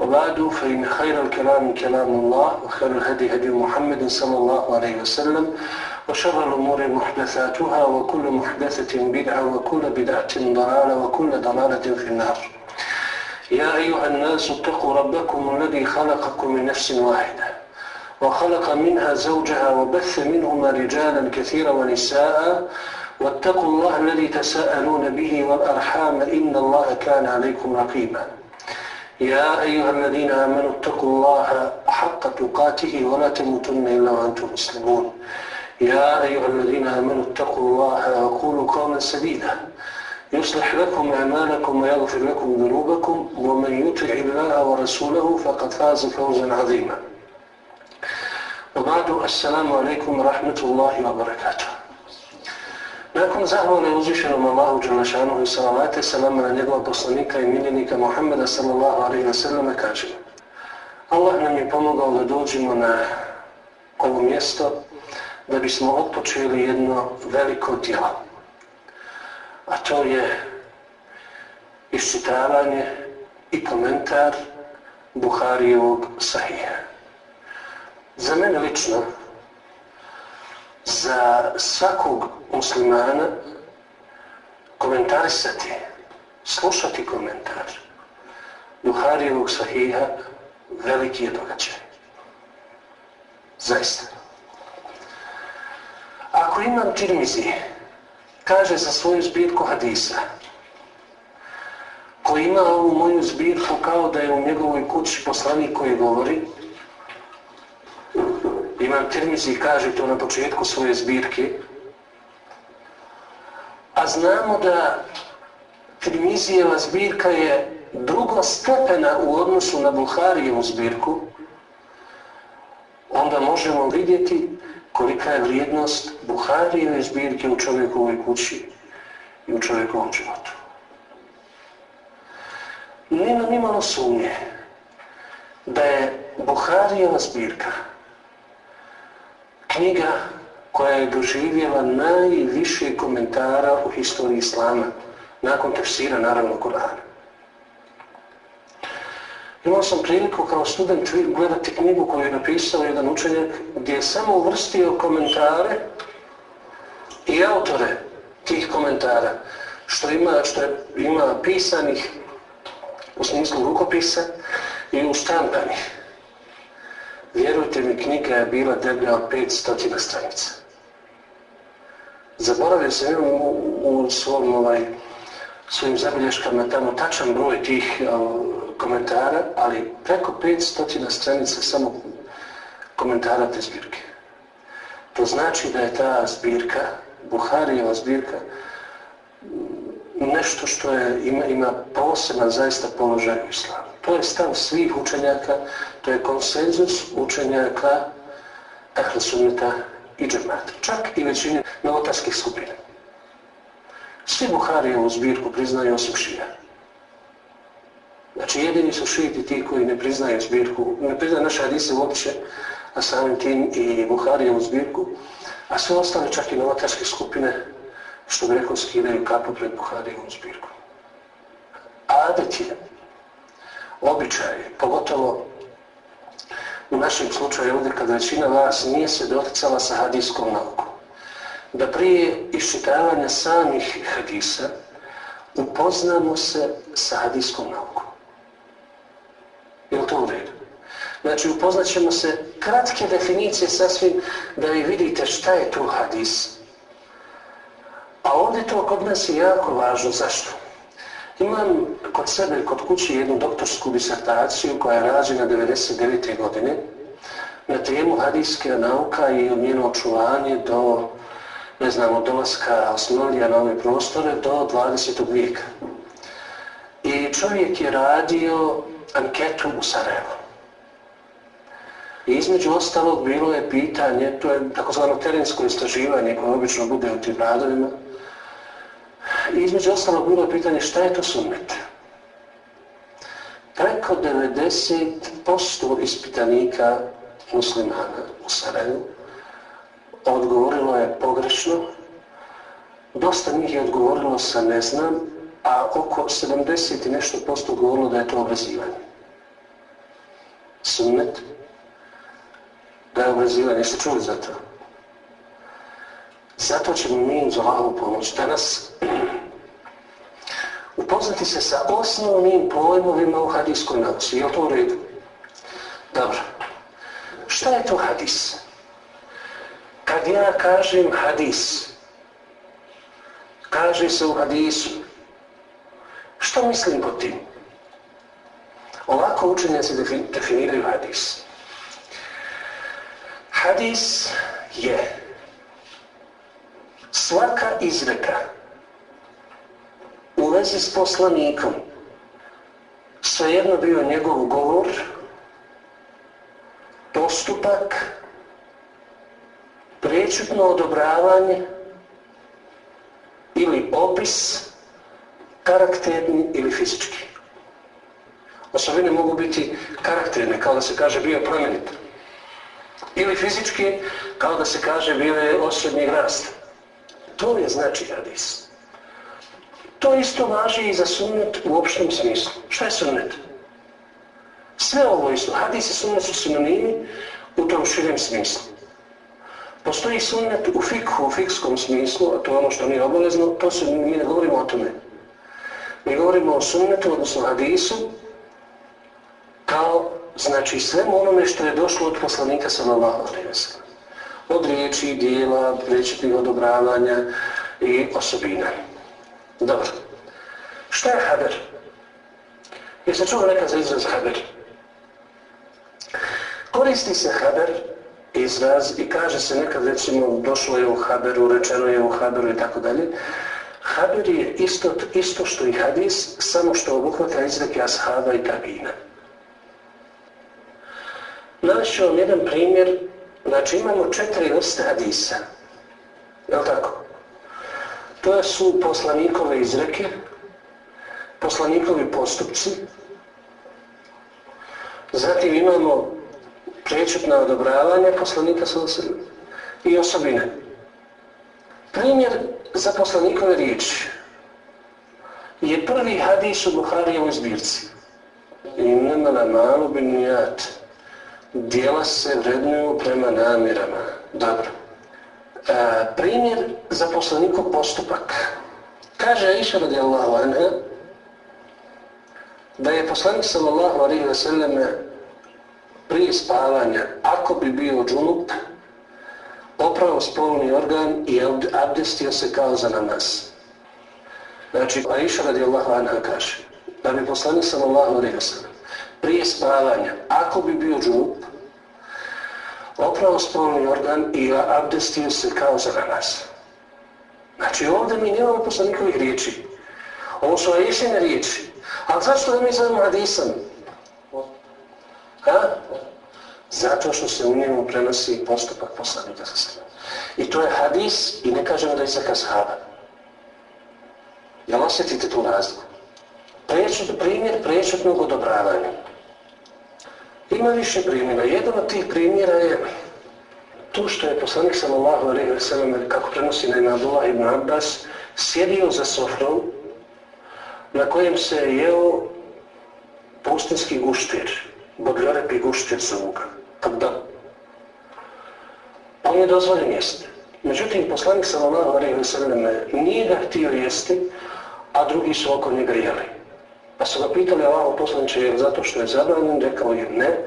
وبعد فإن خير الكلام كلام الله وخير الهدي هدي محمد صلى الله عليه وسلم وشر الأمور محدثاتها وكل محدثة بدعة وكل بدعة ضلالة وكل ضلالة في النار. يا أيها الناس اتقوا ربكم الذي خلقكم من نفس واحدة وخلق منها زوجها وبث منهما رجالا كثيرا ونساء واتقوا الله الذي تساءلون به والأرحام إن الله كان عليكم رقيبا. يا أيها الذين آمنوا اتقوا الله حق تقاته ولا تموتن إلا وأنتم مسلمون. يا أيها الذين آمنوا اتقوا الله وقولوا قولا سديدا. يصلح لكم أعمالكم ويغفر لكم ذنوبكم. ومن يطع الله ورسوله فقد فاز فوزا عظيما. وبعد السلام عليكم ورحمة الله وبركاته. Nakon zahvale uzvišenom Allahu Đelešanuhu i salavate salama na njegova poslanika i miljenika Muhammeda sallallahu alaihi wa sallam kaže Allah nam je pomogao da dođemo na ovo mjesto da bismo otpočeli jedno veliko djelo. A to je iščitavanje i komentar Buharijevog sahija. Za mene lično za svakog muslimana komentarisati, slušati komentar Buharijevog sahiha veliki je događaj. Zaista. Ako imam Tirmizi, kaže za svoju zbirku hadisa, koji ima ovu moju zbirku kao da je u njegovoj kući poslanik koji govori, Imam Tirmizi kaže to na početku svoje zbirke. A znamo da Tirmizijeva zbirka je drugo stepena u odnosu na Buharijevu zbirku. Onda možemo vidjeti kolika je vrijednost Buharijeve zbirke u čovjekovoj kući i u čovjekovom životu. Nema nimalo sumnje da je Buharijeva zbirka knjiga koja je doživjela najviše komentara u historiji Islama, nakon tefsira, naravno, Kur'ana. Imao sam priliku kao student gledati knjigu koju je napisao jedan učenjak gdje je samo uvrstio komentare i autore tih komentara, što ima, što je, ima pisanih u smislu rukopisa i uštampanih. Vjerujte mi, knjiga je bila deblja od 500 stranica. Zaboravio sam u, u svom, ovaj, svojim zabilješkama tamo tačan broj tih o, komentara, ali preko 500 stranica samo komentara te zbirke. To znači da je ta zbirka, Buharijeva zbirka, nešto što je, ima, ima poseban zaista položaj u islamu. To je stav svih učenjaka, to je konsenzus učenjaka Ahle Sunneta i džemata. Čak i većine novotarskih skupina. Svi Buharijevu zbirku priznaju osim šija. Znači jedini su šijiti ti koji ne priznaju zbirku, ne priznaju naše hadise uopće, a samim tim i Buharijevu zbirku, a sve ostale čak i novotarske skupine, što bi rekao, skidaju kapu pred Buharijevom zbirku. Adet je običaj, pogotovo u našem slučaju ovdje kada većina vas nije se doticala sa hadijskom naukom, da prije iščitavanja samih hadisa upoznamo se sa hadijskom naukom. Je li to u redu? Znači upoznat ćemo se kratke definicije sasvim da vi vidite šta je to hadis. A ovdje to kod nas je jako važno. Zašto? Imam kod sebe, kod kući jednu doktorsku disertaciju koja je rađena 99. godine na temu hadijske nauka i njeno očuvanje do, ne znam, od dolaska Osmanlija na ove prostore do 20. vijeka. I čovjek je radio anketu u Sarajevu. I između ostalog bilo je pitanje, to je takozvano terensko istraživanje koje obično bude u tim radovima, između ostalo bilo je pitanje šta je to sunnet. Preko 90% ispitanika muslimana u Sarajevu odgovorilo je pogrešno, dosta njih je odgovorilo sa ne znam, a oko 70 i nešto posto odgovorilo da je to obrazivanje. Sunnet, da je obrazivanje, jeste čuli za to? Zato ćemo mi za Allahovu pomoć danas upoznati se sa osnovnim pojmovima u hadijskoj nauci. Je to u redu? Dobro. Šta je to hadis? Kad ja kažem hadis, kaže se u hadisu, što mislim po tim? Ovako učenjaci definiraju hadis. Hadis je svaka izreka vezi s poslanikom, svejedno bio njegov govor, postupak, prečutno odobravanje ili opis karakterni ili fizički. Osobine mogu biti karakterne, kao da se kaže bio promenit. Ili fizički, kao da se kaže bio je osrednji rast. To je znači hadis. To isto važi i za sunnet u opštem smislu. Šta je sunnet? Sve ovo isto. Hadis i sunnet su sinonimi u tom širem smislu. Postoji sunnet u fikhu, u fikskom smislu, a to je ono što nije obavezno, to se, mi ne govorimo o tome. Mi govorimo o sunnetu, odnosno hadisu, kao, znači, svemu onome što je došlo od poslanika sallallahu wa od riječi, dijela, rečitnih odobravanja i osobina. Dobro. Šta je haber? Jeste čuo neka za izraz haber? Koristi se haber izraz i kaže se nekad recimo došlo je u haberu, rečeno je u haberu i tako dalje. Haber je isto, isto što i hadis, samo što obuhvata izreke ashaba i tabina. Navešću vam jedan primjer Znači imamo četiri vrste hadisa. Je tako? To su poslanikove izreke, poslanikovi postupci, zatim imamo prečutna odobravanja poslanika i osobine. Primjer za poslanikove riječi je prvi hadis u Buharijevoj zbirci. Innama la malu bin Dijela se vrednuju prema namirama. Dobro. E, primjer za poslaniku postupak. Kaže Aisha radijallahu anha da je poslanik sallallahu alaihi wa sallam prije spavanja, ako bi bio džunup, opravo spolni organ i abdestio se kao za namaz. Znači, Aisha radijallahu anha kaže da bi poslanik sallallahu alaihi wa sallam prije spavanja, ako bi bio džunup, opravo spolni organ i abdestio se kao za namaz. Znači ovdje mi nemamo poslanikovih riječi. Ovo su aješene riječi. Ali zašto da mi zovemo hadisom? Ha? Zato što se u njemu prenosi postupak poslanika sa sve. I to je hadis i ne kažemo da je za kashaba. Jel osjetite tu razliku? Prečut, primjer prečutnog odobravanja. Ima više primjera. Jedan od tih primjera je to što je poslanik sallallahu alaihi wa sallam, kako prenosi na Abdullah ibn Abbas, sjedio za sofrom na kojem se je jeo pustinski guštir, bodljorepi guštir zvuka. Da. On je dozvoljen jesti. Međutim, poslanik sallallahu alaihi wa sallam nije ga htio jesti, a drugi su oko njega jeli. Pa su ga pitali Allaho poslaniče, je zato što je zabranjen? Rekao je ne,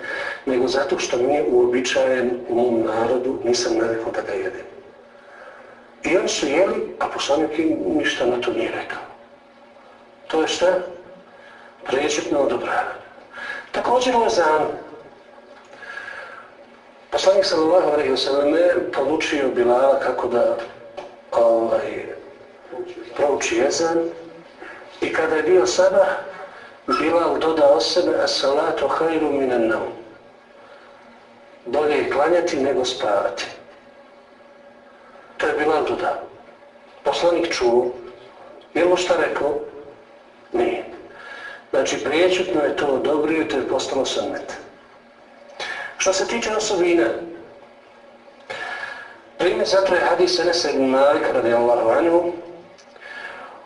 nego zato što nije uobičajen u mom narodu, nisam navikao da ga jedem. I oni su jeli, a poslanik im ništa na to nije rekao. To je šta? Prečetno odobravanje. Također ovo zan. Poslanik sallallahu alaihi wa sallam podučio Bilala kako da ovaj, prouči jezan i kada je bio sabah, Bilal doda o sebe, a salatu hajru minan. Bolje je klanjati nego spavati. To je Bilal doda. Poslanik čuo Je li šta rekao? Nije. Znači, priječutno je to odobrio i to je postalo sunnet. Što se tiče osobina, primjer zato je hadis Enesa ibn Malik radijallahu anhu,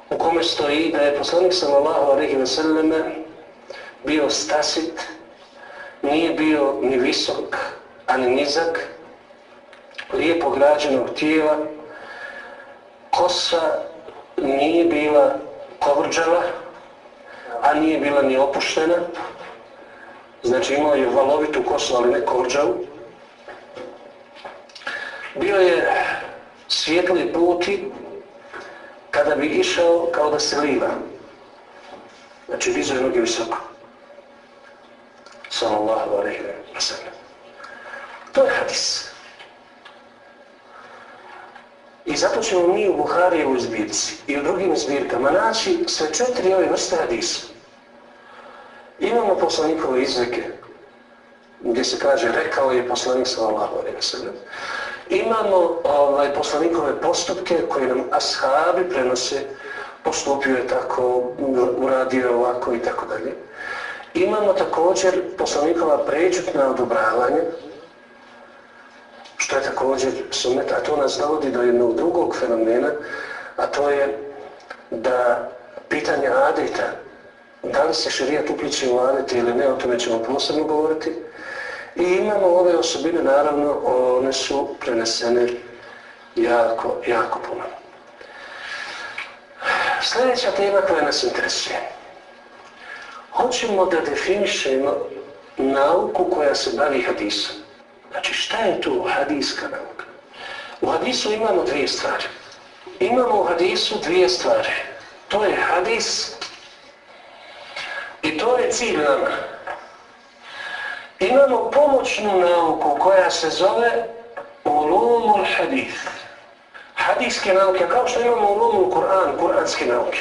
u kome stoji da je poslanik sallallahu alaihi ve selleme bio stasit, nije bio ni visok, ani nizak, lijepo građenog tijela, kosa nije bila kovrđava, a nije bila ni opuštena, znači imao je valovitu kosu, ali ne kovrđavu. Bio je svijetli puti, kada bi išao kao da se liva. Znači, je noge visoko. Sallallahu alaihi wa sallam. To je hadis. I zato ćemo mi u Buharijevoj zbirci i u drugim zbirkama naći sve četiri ove vrste hadisa. Imamo poslanikove izreke, gdje se kaže rekao je poslanik sallallahu alaihi wa sallam. Imamo ovaj, poslanikove postupke koje nam ashabi prenose, postupio je tako, uradio ovako i tako dalje. Imamo također poslanikova prečutna odobravanja, što je također sunet, a to nas dovodi do jednog drugog fenomena, a to je da pitanje adeta, da li se širijat upliče u adete ili ne, o tome ćemo posebno govoriti, i imamo ove osobine, naravno, one su prenesene jako, jako puno. Sljedeća tema koja nas interesuje. Hoćemo da definišemo nauku koja se bavi hadisom. Znači šta je to hadijska nauka? U hadisu imamo dvije stvari. Imamo u hadisu dvije stvari. To je hadis i to je cilj nama. Imamo pomoćnu nauku koja se zove ulumul hadith. Hadijske nauke, kao što imamo ulumul Kur'an, kuranske nauke.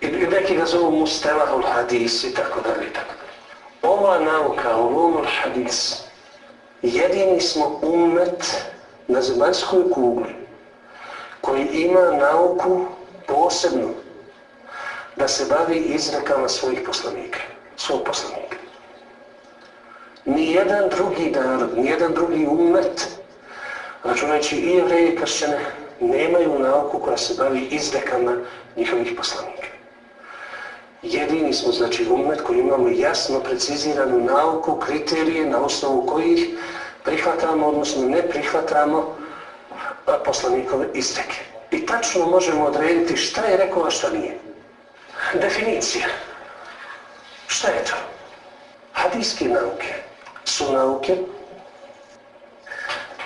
I neki ga zovu mustelahul hadis i tako dalje tako dalje. Ova nauka, ulumul hadis, jedini smo umet na zemaljskoj kugli koji ima nauku posebnu da se bavi izrekama svojih poslanika, svog poslanika. Nijedan drugi narod, nijedan drugi umet, računajući i jevreje i kršćane, nemaju nauku koja se bavi izrekama njihovih poslanika. Jedini smo, znači, umet koji imamo jasno preciziranu nauku, kriterije na osnovu kojih prihvatamo, odnosno ne prihvatamo poslanikove izreke. I tačno možemo odrediti šta je rekao, a šta nije. Definicija. Šta je to? Hadijske nauke su nauke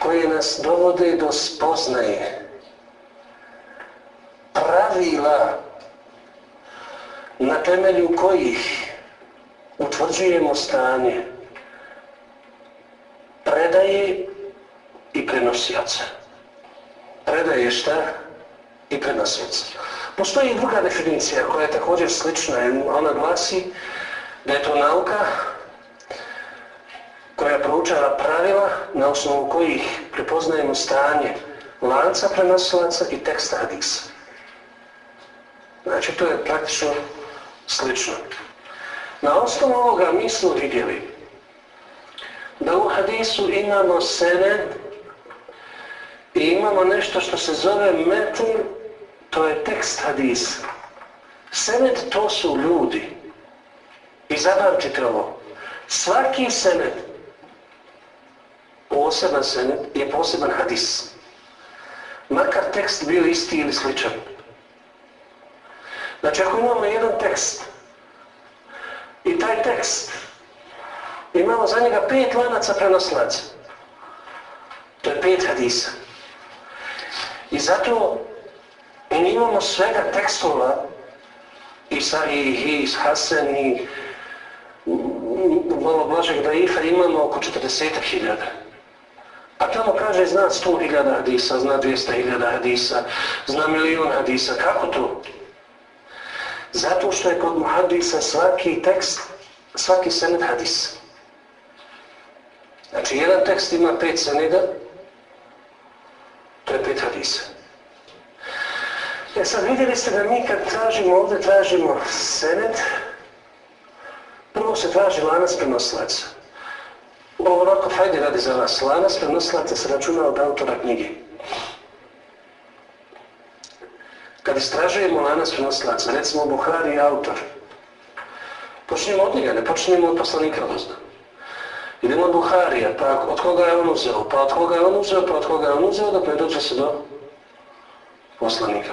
koje nas dovode do spoznaje pravila na temelju kojih utvrđujemo stanje predaje i prenosijaca. Predaje šta? I prenosijaca. Postoji druga definicija koja je također slična. Ona glasi da je to nauka koja proučava pravila na osnovu kojih prepoznajemo stanje lanca prenosilaca i teksta hadisa. Znači, to je praktično slično. Na osnovu ovoga mi smo vidjeli da u hadisu imamo sened i imamo nešto što se zove metun, to je tekst hadisa. Sened to su ljudi. I zapamtite ovo. Svaki sened, poseban sened, je poseban hadis. Makar tekst bio isti ili sličan. Znači ako imamo jedan tekst i taj tekst imamo za njega pet lanaca prenoslaca, to je pet hadisa. I zato mi imamo svega tekstova i Sahih, i Hasan, i malo blažeg daifa imamo oko 40.000. A tamo kaže zna 100.000 hadisa, zna 200.000 hadisa, zna milion hadisa. Kako to? Zato što je kod muhadisa svaki tekst, svaki sened hadis. Znači, jedan tekst ima pet seneda, to je pet hadisa. E sad vidjeli ste da mi kad tražimo ovdje, tražimo senet, prvo se traži lanac prenosilaca. Ovo ovako hajde radi za vas. Lanac prenosilaca se računa od autora knjige. Kad istražujemo lanac prenosilaca, recimo Buhari je autor, počnemo od njega, ne počnemo od poslanika Lozna. Idemo od Buharija, pa od koga je on uzeo, pa od koga je on uzeo, pa od koga je on uzeo, dok ne dođe se do poslanika.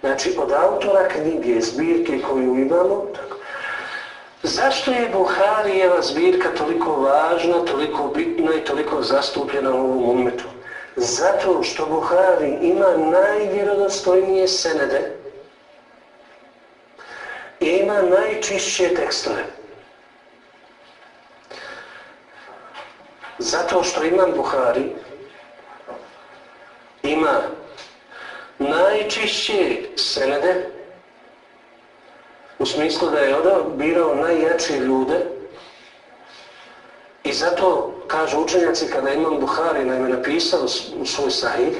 Znači, od autora knjige, zbirke koju imamo, Zašto je Buharijeva zbirka toliko važna, toliko bitna i toliko zastupljena u ovom umetu? Zato što Buhari ima najvjerodostojnije senede i ima najčišće tekstove. Zato što imam Buhari ima najčišće senede u smislu da je birao najjačije ljude. I zato kažu učenjaci kada imam Buhari naime napisao u svoj sahih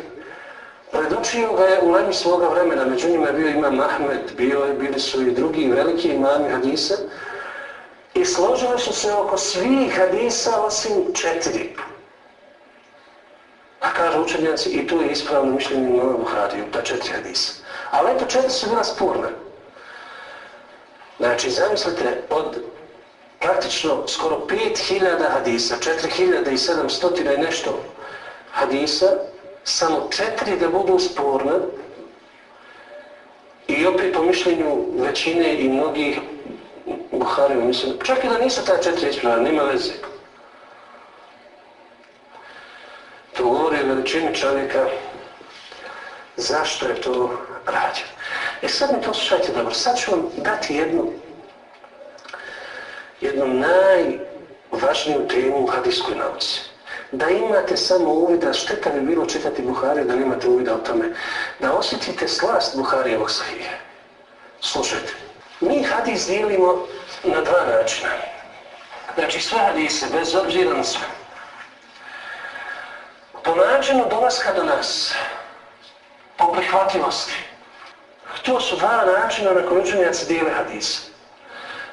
predočio ga je u lemi svoga vremena. Među njima je bio imam Ahmed bio bili su i drugi veliki imami hadisa. I složili su se oko svih hadisa osim četiri. A kažu učenjaci i to je ispravno mišljenje imama Buhariju ta četiri hadisa. Ali eto četiri su bila spurne Znači, zamislite, od praktično skoro 5000 hadisa, 4700 i nešto hadisa, samo četiri da budu sporne i opet po mišljenju većine i mnogih Buharima, mislim, čak i da nisu ta četiri ispravna, nema veze. To govori o veličini čovjeka, zašto je to rađeno. E sad mi to slušajte dobro, sad ću vam dati jednu, jednu najvažniju temu u hadijskoj nauci. Da imate samo uvida, šteta bi bilo čitati Buhariju da nemate uvida o tome, da osjetite slast Buharijevog sahije. Slušajte, mi hadis dijelimo na dva načina. Znači sve hadise, bez obzira na sve. Po načinu dolaska do nas, po prihvatljivosti, To su dva načina na koji učenjaci dijele hadise.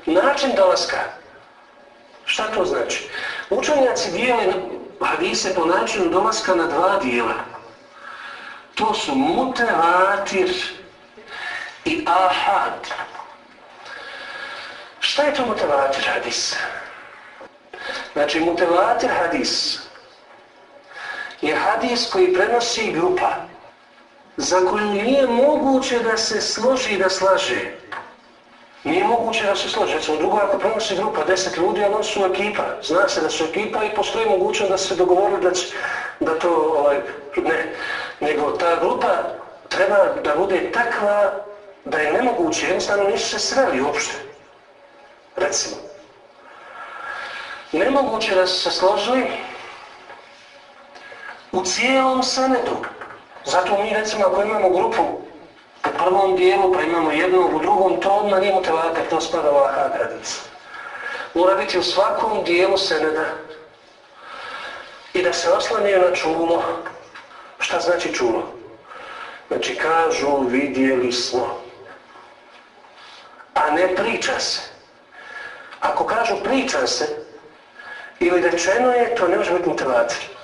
Način dolaska. Šta to znači? Učenjaci dijele hadise po načinu dolaska na dva dijela. To su mutevatir i ahad. Šta je to mutevatir hadis? Znači, mutevatir hadis je hadis koji prenosi grupa za koju nije moguće da se složi i da slaže. Nije moguće da se složi. Recimo, drugo, ako prenosi grupa, deset ljudi, ali su ekipa. Zna se da su ekipa i postoji mogućnost da se dogovorili da, će, da to, ovaj, ne, nego ta grupa treba da bude takva da je nemoguće, jednostavno nisu se sreli uopšte. Recimo. Nemoguće da su se složili u cijelom sanetu. Zato mi recimo ako imamo grupu u prvom dijelu pa imamo jednog u drugom, to odmah nije motivator, to spada u ahad hadis. Mora biti u svakom dijelu seneda i da se oslanio na čulo. Šta znači čulo? Znači kažu vidjeli smo. A ne priča se. Ako kažu priča se ili rečeno je, to ne može biti motivator.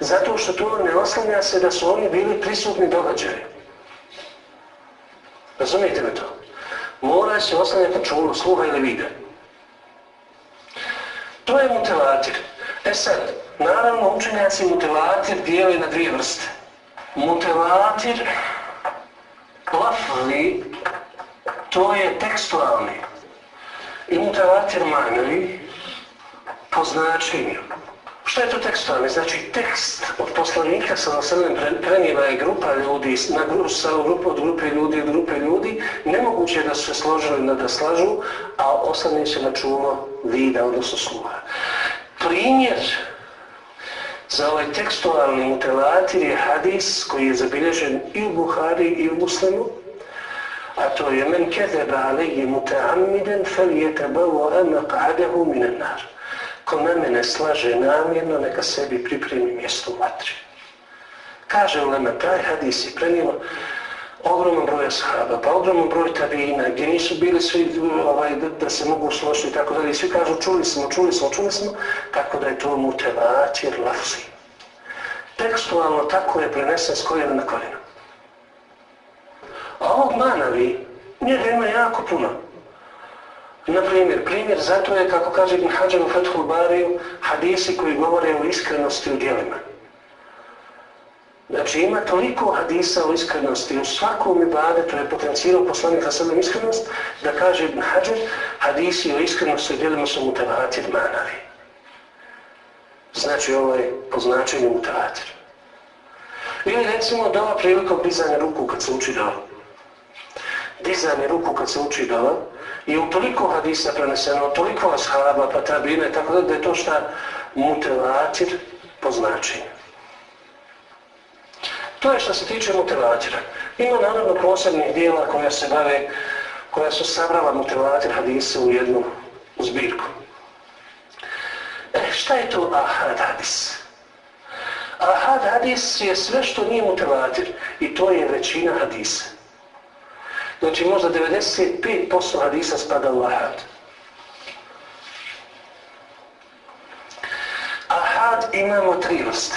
Zato što to ne oslanja se da su oni bili prisutni događaji. Razumijete me to? Mora se oslanjati na čulu, sluha ili vide. To je mutilatir. E sad, naravno učenjaci mutilatir dijeli na dvije vrste. Mutilatir lafli, to je tekstualni. I mutilatir manjali po značenju. Šta je to tekstualni? Znači tekst od poslanika sa osrednjem prenijeva je grupa ljudi, na gru, sa grupu od grupe ljudi od grupe ljudi, nemoguće je da se složili na da slažu, a osnovni se na čulo vida, odnosno sluha. Primjer za ovaj tekstualni mutelatir je hadis koji je zabilježen i u Buhari i u Muslimu, a to je men kedeba alejje mutaamiden fel je trebalo emak adehu minen nar ko na mene slaže namjerno, neka sebi pripremi mjesto u vatri. Kaže Ulema, taj hadis je prenijelo ogroman broj ashaba, pa ogroman broj tabina, gdje nisu bili svi ovaj, da, da se mogu složiti i tako dalje. Svi kažu čuli smo, čuli smo, čuli smo, tako da je to mutevatir lafzi. Tekstualno tako je prenesen s koljena na koljeno. A ovog manavi, njega ima jako puno. Na primjer, primjer zato je, kako kaže Ibn Hajar u Fethul Bariju, hadisi koji govore o iskrenosti u djelima. Znači ima toliko hadisa o iskrenosti, u svakom ibadetu je potencijalo poslanik za sebe iskrenost, da kaže Ibn Hajar, hadisi o iskrenosti u djelima su mutavatir manavi. Znači ovo je po značenju mutavatir. Ili recimo dova prilikom dizanja ruku kad se uči dova. Dizanje ruku kad se uči dova, i u toliko hadisa preneseno, toliko ashaba, pa tabine, tako da je to šta mutelatir po značenju. To je što se tiče mutelatira. Ima naravno posebnih dijela koja se bave, koja su sabrala mutelatir hadise u jednu zbirku. E, šta je to ahad hadis? Ahad hadis je sve što nije mutelatir i to je većina hadisa. Znači možda 95% hadisa spada u ahad. Ahad imamo tri vrste.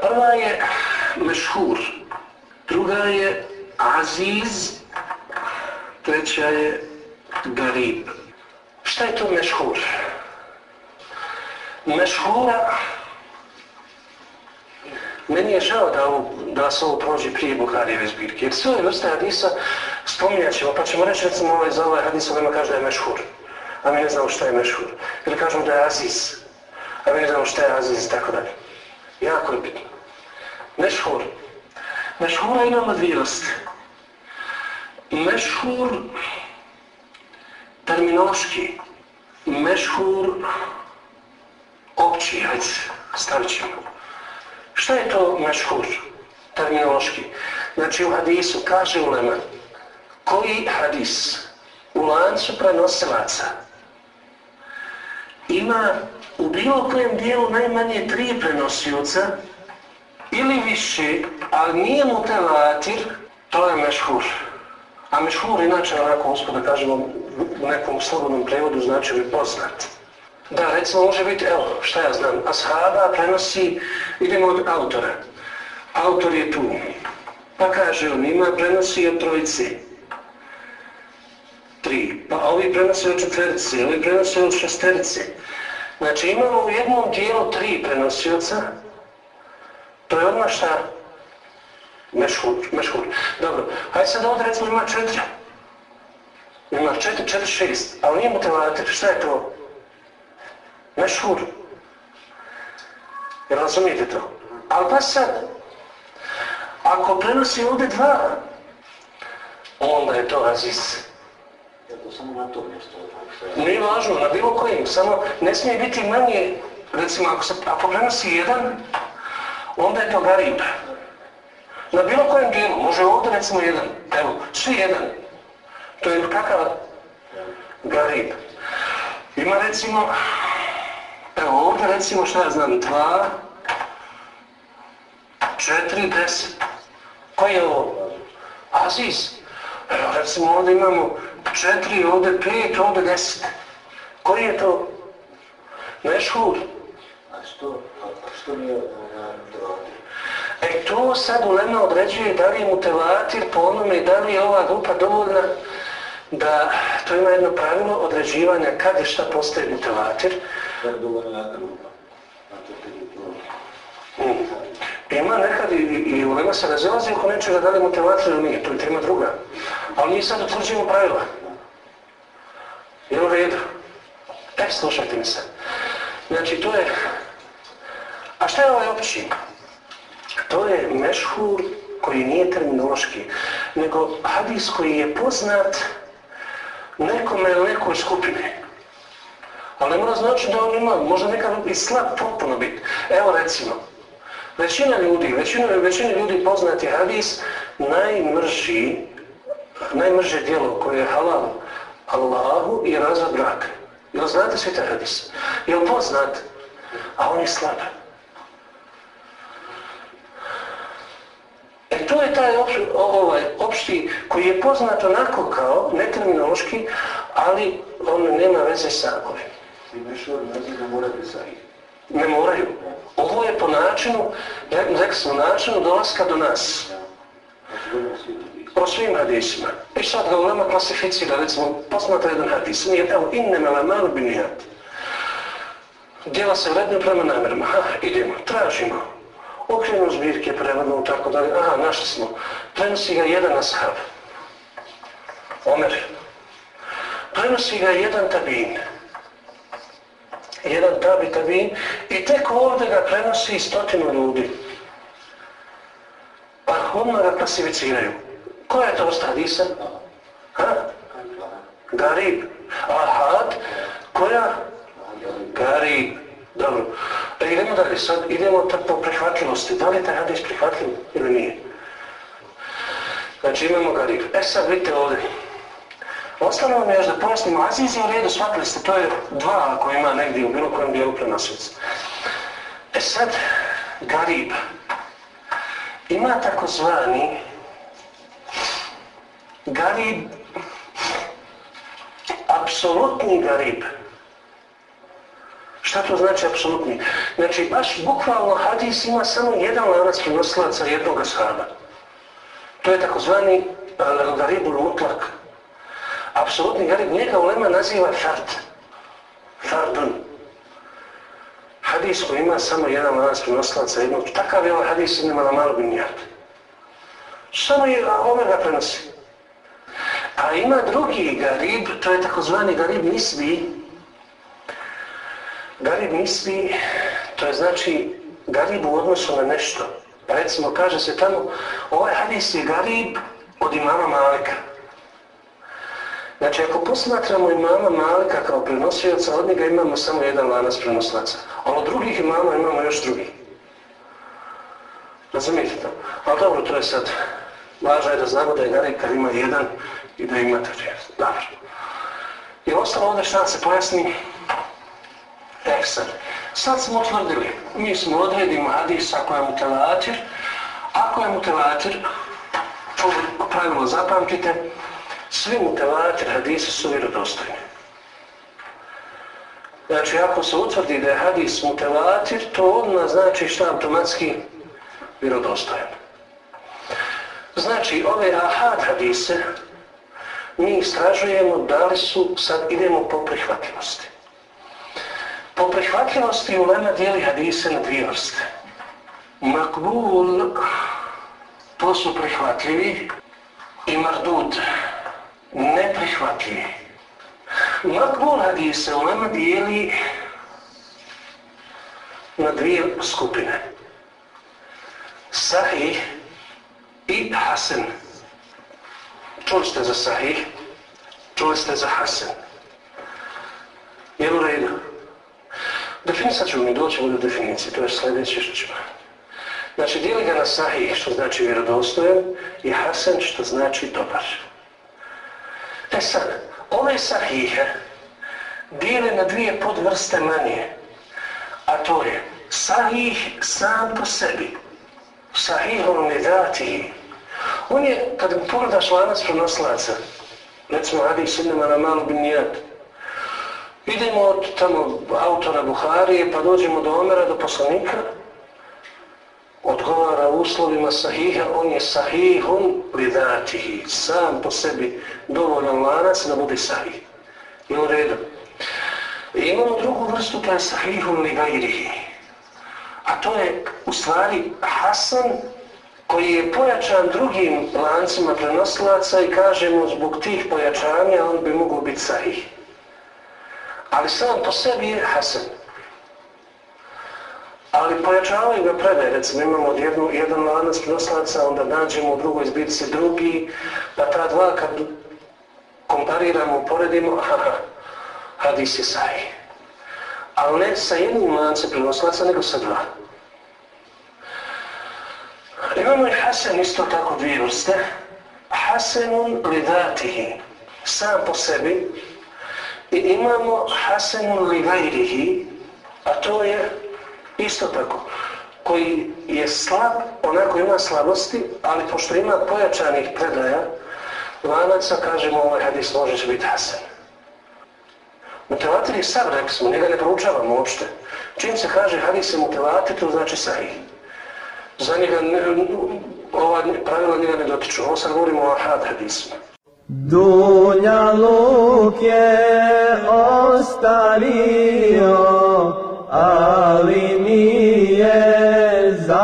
Prva je mešhur, druga je aziz, treća je garib. Šta je to mešhur? Mešhura meni je žao da, da se ovo prođe prije Buharijeve zbirke, jer sve vrste hadisa spominjat ćemo, pa ćemo reći recimo ovaj, za ovaj hadis ovima kaže da je mešhur, a mi ne znamo šta je mešhur. Ili kažemo da je aziz, a mi ne znamo šta je aziz i tako dalje. Jako je bitno. Mešhur. Mešhura imamo dvije vrste. Mešhur terminološki. Mešhur opći, hajde, stavit ćemo. Šta je to mešhur terminološki? Znači u hadisu kaže ulema koji hadis u lancu prenosilaca ima u bilo kojem dijelu najmanje tri prenosioca ili više, ali nije mu tevatir, to je mešhur. A mešhur inače onako, uspod da kažemo u nekom slobodnom prevodu znači poznat. Da, recimo može biti, evo, šta ja znam, ashaba prenosi, idemo od autora. Autor je tu. Pa kaže on, ima prenosi od trojice. Tri. Pa ovi prenosi od četvrtice, ovi prenosi od šesterice. Znači imamo u jednom dijelu tri prenosioca. To je odmah šta? Mešhur, mešhur. Dobro, hajde sad ovdje recimo ima četiri. Ima četiri, četiri, šest. Ali nije mu šta je to? Mešhur. Jer razumijete to? Ali pa sad, ako prenosi ovdje dva, onda je to aziz. samo na to? Nije važno, na bilo kojim, samo ne smije biti manje, recimo ako, se, ako prenosi jedan, onda je to garib. Na bilo kojem dijelu, može ovdje recimo jedan, evo, svi jedan. To je kakav garib. Ima recimo, Evo ovdje recimo šta ja znam, 2, 4, 10. Koji je ovo? Aziz. Evo recimo ovdje imamo 4, ovdje 5, ovdje 10. Koji je to? Mešhur. A što, a što nije E to sad u Lema određuje da li je mutevatir po onome, da li je ova grupa dovoljna da to ima jedno pravilo određivanja kad je šta postaje grupa. Mm. Ima nekad i, i u Lema se razilazi oko nečega da li motivacija ili nije, to je tema druga. Ali mi sad utvrđujemo pravila. Je u redu? E, slušajte mi se. Znači, to je... A šta je ovaj opći? To je mešhur koji nije terminološki, nego hadis koji je poznat nekome ili nekoj skupine. Ali ne mora znači da on ima, možda nekad i slab potpuno biti. Evo recimo, većina ljudi, većina, većina ljudi poznati hadis najmrži, najmrže djelo koje je halal Allahu i razvod braka. Jel znate svi taj hadis? Jel poznat? A on je slab. To je taj opš, ovaj, opšti koji je poznat onako kao, ne terminološki, ali on nema veze sa ovim. Ne moraju. Ovo je po načinu, rekli smo, načinu dolaska do nas. Znači, govorimo svi drugi. O svim hadisima. I sad ga ulema klasificira, recimo, posmatra jedan hadis. Nije, evo, inneme la malu binijat. Djela se vredne prema namjerima. Ha, idemo, tražimo. Okrenu zbirke, prevodno, tako dalje. Aha, našli smo. Prenosi ga jedan ashab. Omer. Prenosi ga jedan tabin. Jedan tabi tabin. I tek ovdje ga prenosi stotinu ljudi. Pa odmah ga klasificiraju. Koja je to vrsta hadisa? Ha? Garib. Ahad. Koja? Garib. Dobro. E, idemo dalje. Sad idemo tak po prihvatljivosti. Da li je taj hadis prihvatljiv ili nije? Znači imamo garib. E sad vidite ovdje. Ostalo vam je još da pojasnimo. Aziz je u redu, shvatili ste. To je dva ako ima negdje u bilo kojem dijelu prenosilaca. E sad, garib. Ima takozvani garib, apsolutni garib. Šta to znači apsolutni? Znači, baš bukvalno hadis ima samo jedan lanac prenosilaca jednog ashaba. To je takozvani uh, garibul mutlak. Apsolutni garib, njega ulema naziva fard. Fardun. Hadis koji ima samo jedan lanac prenosilaca jednog, takav je ovaj hadis ima na malo binijat. Samo je, Omer ga prenosi. A ima drugi garib, to je takozvani garib nisbi. Garib nisbi, to je znači garib u odnosu na nešto. Pa recimo kaže se tamo, ovaj hadis je garib od imama Malika. Znači ako posmatramo imama Malika kao prenosioca, od njega imamo samo jedan lanac prenoslaca. A od drugih imama imamo još drugi. Razumijete to? Ali dobro, to je sad. Važno je da znamo da je garib kad ima jedan i da ima treći. Dobro. I ostalo ovdje šta se pojasni? E sad. Sad smo utvrdili. Mi smo odredimo hadis ako je mutelatir. Ako je mutelatir, ovo pravilo zapamtite, svi mutelatir hadisi su vjerodostojni. Znači, ako se utvrdi da je hadis mutelatir, to odmah znači šta automatski vjerodostojan. Znači, ove ahad hadise mi istražujemo da li su, sad idemo po prihvatljivosti. Po prihvatljivosti ulema dijeli hadise na dvije vrste. Makbul, to su prihvatljivi, i mardud, neprihvatljivi. Makbul hadise ulema dijeli na dvije skupine. Sahih i Hasan. Čuli ste za Sahih, čuli ste za Hasan. Jel u redu? Definisat ćemo mi doći do definicije, to je sljedeće što ćemo. Znači, dijeli ga na Sahih, što znači vjerodostojan, i Hasan, što znači dobar. E sad, ove Sahihe dijele na dvije podvrste manje, a to je Sahih sam po sebi, Sahihom ne dati. On je, kad pogledaš lanac prenoslaca, recimo Hadis idemo na malu binijat, idemo od tamo autora Buharije, pa dođemo do Omera, do poslanika, odgovara uslovima sahiha, on je sahihun li datihi, sam po sebi dovoljan lanac da bude sahih. I u redu. I imamo drugu vrstu, to je sahihun li gajrihi. A to je u stvari Hasan koji je pojačan drugim lancima prenosilaca i kažemo zbog tih pojačanja on bi mogao biti sahih. Ali sam po sebi je Hasan. Ali pojačavaju ga predaj, recimo imamo jednu, jedan lanac prenosilaca, onda nađemo u drugoj zbirci drugi, pa ta dva kad kompariramo, uporedimo, aha, hadis je sahih. Ali ne sa jednim lancem prenosilaca, nego sa dva. Imamo i Hasan isto tako dvije vrste. Hasanun li datihi, sam po sebi. I imamo Hasanun li a to je isto tako. koji je slab, onako ima slabosti, ali pošto ima pojačanih predaja, lanaca, kažemo ovaj hadis može biti hasan. Mutevatir je sad, rekli smo, njega ne proučavamo uopšte. Čim se kaže hadis je mutevatir, to znači sahih. Za njega, ova pravila njega ne dotiču. Ovo sad govorimo o ahad hadisima. Dunja luk je ostario, nije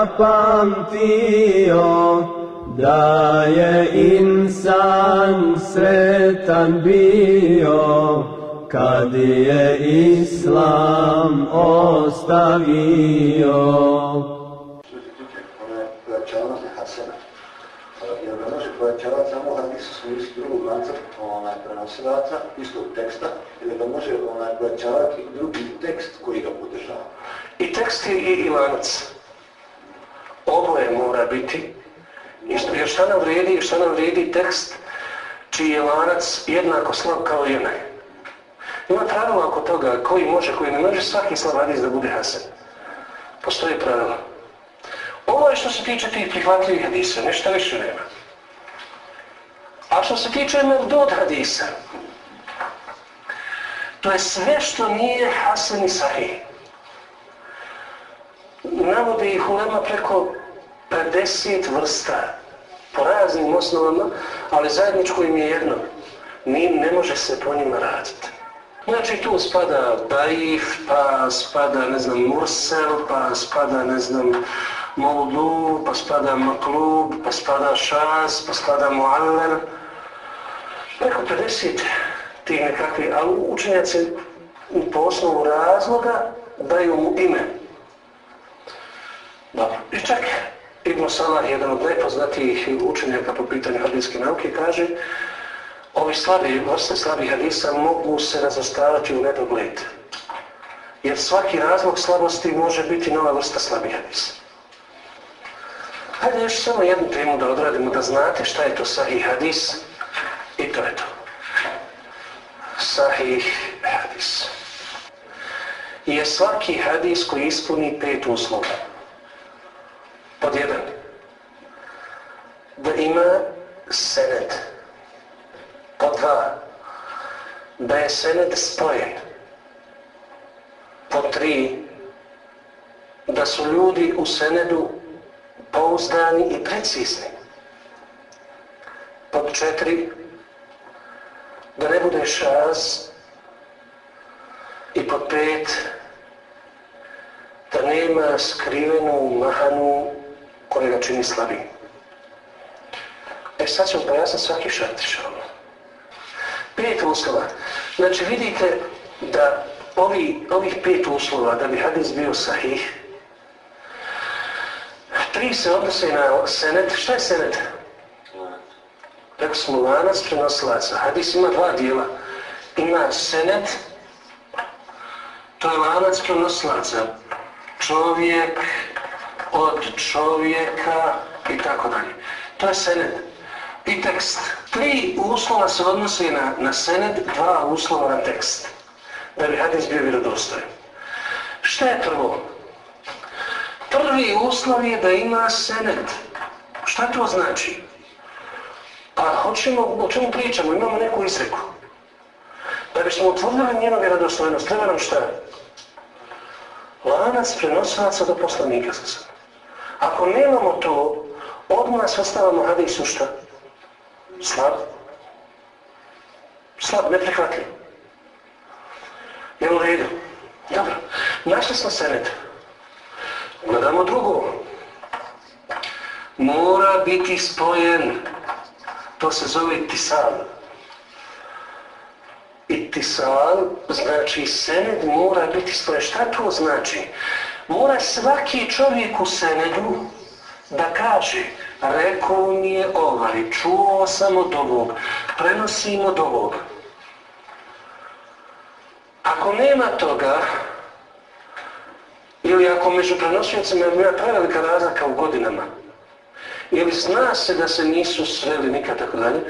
zapamtio da je insan sretan bio kad je islam ostavio. Pojačavati samo drugog lanca onaj prenosilaca, istog teksta, ili ga može onaj pojačavati drugi tekst koji ga podržava. I tekst i, i lanac. Oboje mora biti. I što, jer šta nam vredi, šta nam vredi tekst čiji je lanac jednako slab kao i onaj. Ima pravila oko toga koji može, koji ne može svaki slab hadis da bude hasan. Postoje pravila. Ovo je što se tiče tih prihvatljivih hadisa, ništa više nema. A što se tiče mevdod hadisa, to je sve što nije hasan i sahih. Navode ih ulema preko 50 vrsta po raznim osnovama, ali zajedničko im je jedno. Ni, ne može se po njima raditi. Znači tu spada Daif, pa spada, ne znam, Mursel, pa spada, ne znam, Maudu, pa spada Maklub, pa spada Šaz, pa spada Muallel. Preko 50 tih nekakvih, ali učenjaci po osnovu razloga daju mu ime. Dobro. I čak Ibn Salah, jedan od najpoznatijih učenjaka po pitanju hadijske nauke, kaže ovi slabi, vrste slabih hadisa mogu se razostavati u nedogled. Jer svaki razlog slabosti može biti nova vrsta slabih hadisa. Hajde još samo jednu temu da odradimo, da znate šta je to sahih hadis. I to je to. Sahih hadis. Je svaki hadis koji ispuni pet uslova. Pod jedan. Da ima senet. Pod dva. Da je senet spojen. Pod tri. Da su ljudi u senedu pouzdani i precizni. Pod četiri. Da ne bude šaz. I pod pet. Da nema skrivenu mahanu koje ga čini slabim. E sad ćemo pojasniti svaki ovo. Pet uslova. Znači vidite da ovi, ovih pet uslova da bi hadis bio sahih, tri se odnose na senet. Šta je senet? Rekli smo lanac prenosilaca. Hadis ima dva dijela. Ima senet, to je lanac prenosilaca. Čovjek, od čovjeka i tako dalje. To je sened. I tekst. Tri uslova se odnose na, na sened, dva uslova na tekst. Da bi hadis bio vjerodostojen. Šta je prvo? Prvi uslov je da ima sened. Šta to znači? Pa hoćemo, o čemu pričamo? Imamo neku izreku. Da bismo utvrdili njenu vjerodostojnost, treba nam šta? Lanac prenosilaca do poslanika sa. Ako nemamo to, odmah svrstavamo hadisu šta? Slab. Slab, neprihvatljiv. Je u redu? Dobro. Našli smo senet. Gledamo drugo. Mora biti spojen. To se zove itisal. Itisal znači sened mora biti spojen. Šta to znači? mora svaki čovjek u senedu da kaže rekao mi je ovaj, čuo sam od ovog, prenosimo od ovog. Ako nema toga, ili ako među prenosiocima ima prevelika razlika u godinama, ili zna se da se nisu sreli nikad tako dalje,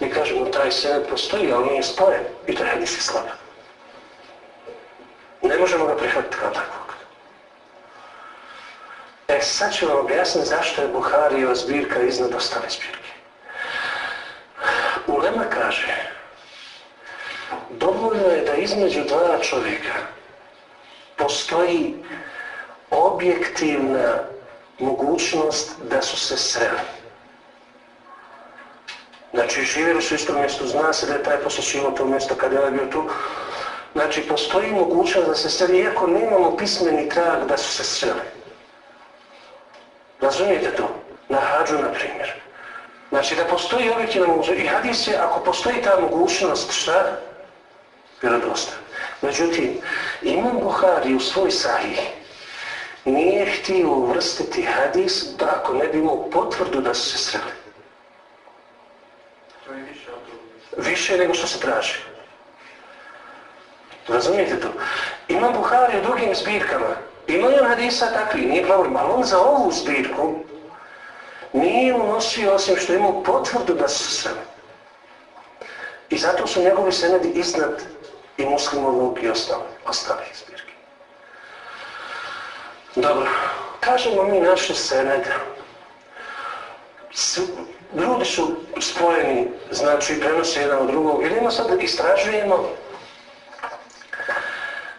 mi kažemo taj sened postoji, ali nije spojen i to je hadis slab. Ne možemo ga prihvatiti kao tako. E sad ću vam objasniti zašto je Buharijeva zbirka iznad ostale zbirke. Ulema kaže, dovoljno je da između dva čovjeka postoji objektivna mogućnost da su se sreli. Znači, živjeli su u istom mjestu, zna se da je taj posjećivo to mjesto kada je ovaj bio tu. Znači, postoji mogućnost da se sreli, iako nemamo pismeni trag da su se sreli. Razumijete to? Na hađu, na primjer. Znači, da postoji objektivna mogućnost. I hadis je, ako postoji ta mogućnost, šta? Vjerodostan. Međutim, Imam Buhari u svoj sahih nije htio uvrstiti hadis da ako ne bi imao potvrdu da su se sreli. Više nego što se traži. Razumijete to? Imam Buhari u drugim zbirkama. Ima on hadisa takvi, nije problem, ali on za ovu zbirku nije unosio osim što imao potvrdu da su sreli. I zato su njegovi senedi iznad i muslimovog i ostalih zbirki. Dobro, kažemo mi naše sened. Ljudi su spojeni, znači prenose jedan od drugog. Idemo sad istražujemo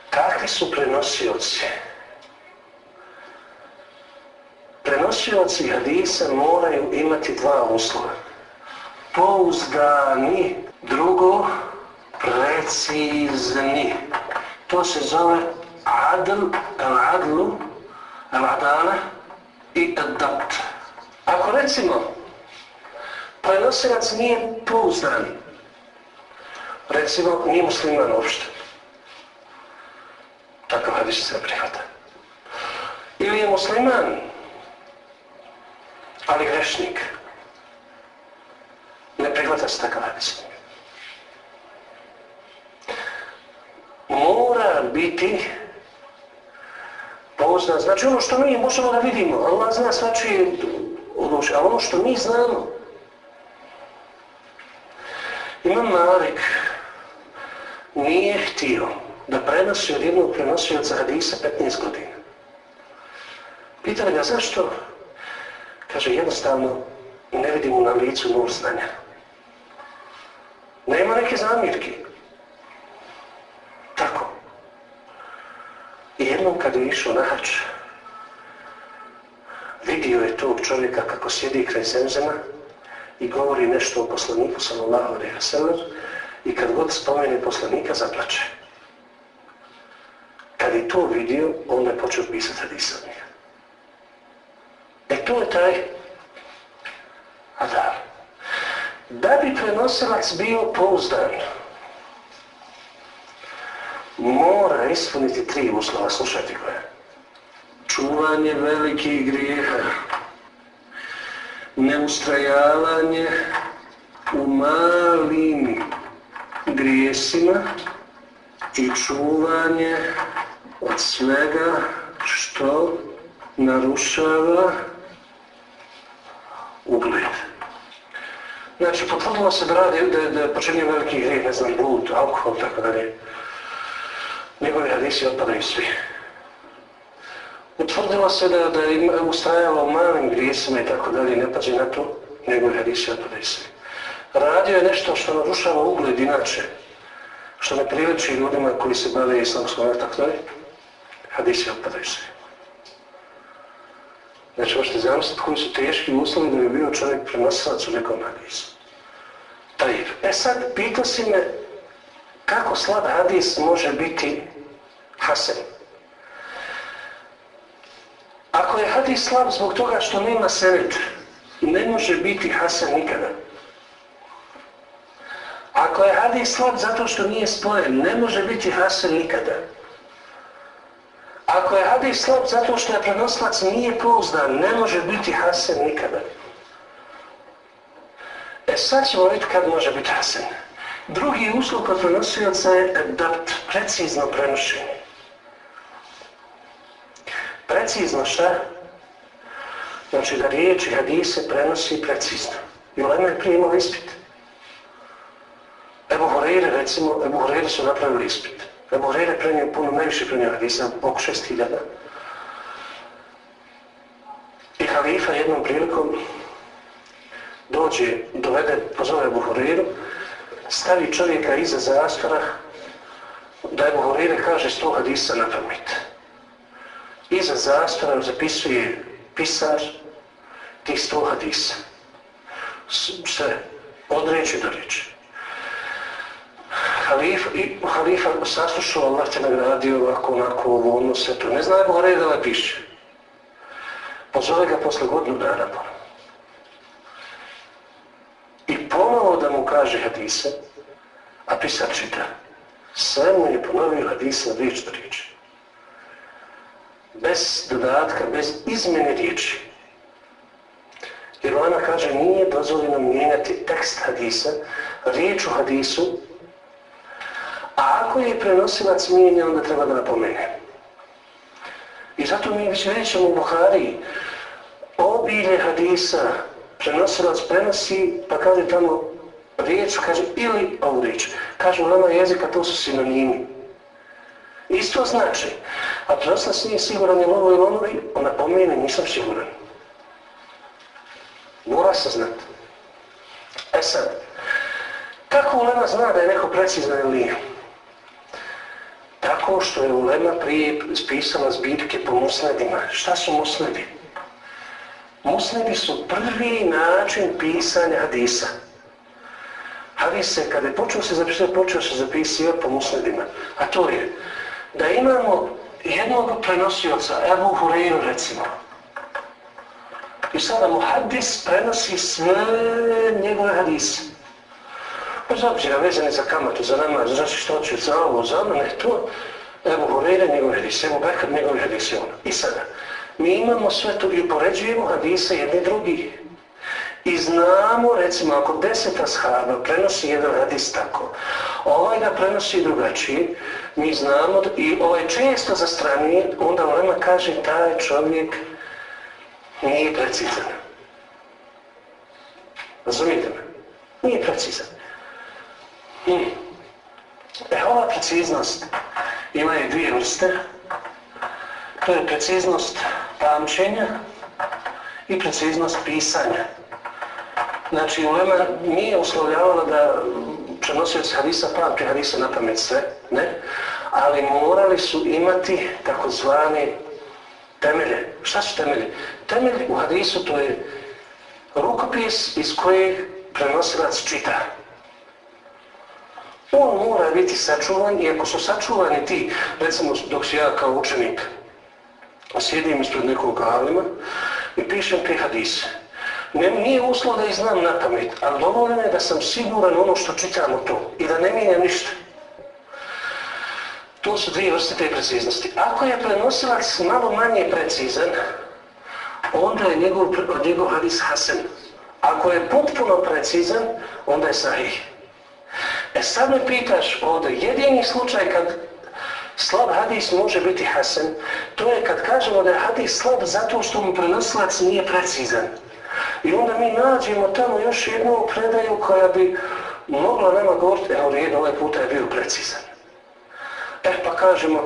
kakvi su prenosioci. Prenosioci hadisa moraju imati dva uslova. Pouzdani, drugo, precizni. To se zove adl, al-adlu, al-adana i adapt. Ako recimo prenosilac nije pouzdan, recimo nije musliman uopšte, takav hadis se prihvata. Ili je musliman, ali grešnik, ne prihvata se takav hadis. mora biti pouzdan. Znači ono što mi možemo da vidimo, Allah zna svačije odluče, a ono što mi znamo. Imam Malik nije htio da prenosi od jednog prenosioca hadisa 15 godina. Pitali ga zašto? Kaže jednostavno ne vidimo na licu nur znanja. Nema neke zamjerke. Tako. I jednom kad je išao na hač, vidio je tog čovjeka kako sjedi kraj zemzema i govori nešto o poslaniku sallallahu alaihi wa i kad god spomene poslanika zaplače. Kad je to vidio, onda je počeo pisati hadisa to je adar. Da bi prenosilac bio pouzdan, mora ispuniti tri uslova, slušajte koje. Čuvanje velikih grijeha, neustrajavanje u malim grijesima i čuvanje od svega što narušava ugled. Znači, potvrdilo se da radi, da, je počinio veliki grijeh, ne znam, blud, alkohol, tako dalje njegovi hadisi otpadaju svi. Utvrdilo se da, da je ustrajalo malim grijesima i tako dalje, ne pađe na to, njegovi hadisi otpadaju svi. Radio je nešto što narušava ugled inače, što ne priliči ljudima koji se bave islamskom tako dalje, hadisi otpadaju svi. Znači, možete zamisliti koji su teški uslovi da bi bio čovjek prenosilac u nekom hadisu. Tajir. E sad, pitao si me kako slab hadis može biti hasen? Ako je hadis slab zbog toga što nema senet, ne može biti hasen nikada. Ako je hadis slab zato što nije spojen, ne može biti hasen nikada. Ako je hadis slab zato što je prenoslac nije pouzdan, ne može biti hasen nikada. E sad ćemo vidjeti kad može biti hasen. Drugi uslov kod prenosioca je da precizno prenošenje. Precizno šta? Znači da riječi hadise prenosi precizno. I Lema je prije imao ispit. Ebu Horeire, recimo, Ebu Horeire su napravili ispit. Ebu Horeire prenio puno, najviše prenio hadisa, oko šest hiljada. halifa jednom prilikom dođe, dovede, pozove Buhuriru, stavi čovjeka iza zastora, da je Buhurire kaže sto hadisa na pamet. Iza zastora zapisuje pisar tih sto hadisa. Sve, od reči do reči. Halif, i halifa saslušao, Allah te nagradio ovako, onako, ovo, ono, sve to. Ne zna je Buhurire da piše. Pozove ga posle godinu dana ponovno. I ponovo da mu kaže hadise, a pisar čita. Sve mu je ponovio hadise riječ do. Bez dodatka, bez izmjene riječi. Jer ona kaže nije dozvoljeno mijenjati tekst hadisa, riječ u hadisu, a ako je prenosilac mijenja, onda treba da napomene. I zato mi već rećemo u Buhariji, obilje hadisa, prenosilac prenosi, pa kaže tamo riječ, kaže ili ovu riječ. Kaže u nama jezika, to su sinonimi. Isto znači, a prenosilac nije siguran je ovo ili ono, on napomene, nisam siguran. Mora se znati. E sad, kako Ulema zna da je neko precizan ili nije? Tako što je Ulema prije spisala zbirke po musnedima. Šta su musnedi? Musnedi su prvi način pisanja hadisa. Hadis se, kada je počeo se zapisati, počeo se zapisivati po musnedima. A to je da imamo jednog prenosioca, Ebu Hureyru recimo. I sada mu hadis prenosi sve njegove hadise. Bez obzira vezane za kamatu, za namaz, za što ću, za ovo, za ono, ne, to, Ebu Hureyre njegove hadise, Ebu Bekr njegove hadise, ono. I sada, mi imamo sve to i upoređujemo hadise jedni drugi. I znamo, recimo, ako deset ashaba prenosi jedan hadis tako, ovaj ga prenosi drugačiji, mi znamo i ovaj često zastranije, onda Lema kaže taj čovjek nije precizan. Razumijete me? Nije precizan. Hmm. E, ova preciznost ima je dvije vrste. To je preciznost pamćenja i preciznost pisanja. Znači, Ulema nije uslovljavala da prenosioc hadisa pamti hadisa na pamet sve, ne, ali morali su imati takozvani temelje. Šta su temelje? Temelj u hadisu to je rukopis iz kojeg prenosilac čita. On mora biti sačuvan i ako su sačuvani ti, recimo dok si ja kao učenik sjedim ispred nekog alima i pišem te hadise. Ne, nije uslov da ih znam na pamet, ali dovoljno je da sam siguran ono što čitamo to i da ne mijenjam ništa. To su dvije vrste te preciznosti. Ako je prenosilac malo manje precizan, onda je njegov, njegov hadis hasen. Ako je potpuno precizan, onda je sahih. E sad me pitaš ovdje, jedini slučaj kad slab hadis može biti hasen, to je kad kažemo da je hadis slab zato što mu prenosilac nije precizan. I onda mi nađemo tamo još jednu predaju koja bi mogla nama govoriti, evo ovaj puta je bio precizan. E pa kažemo,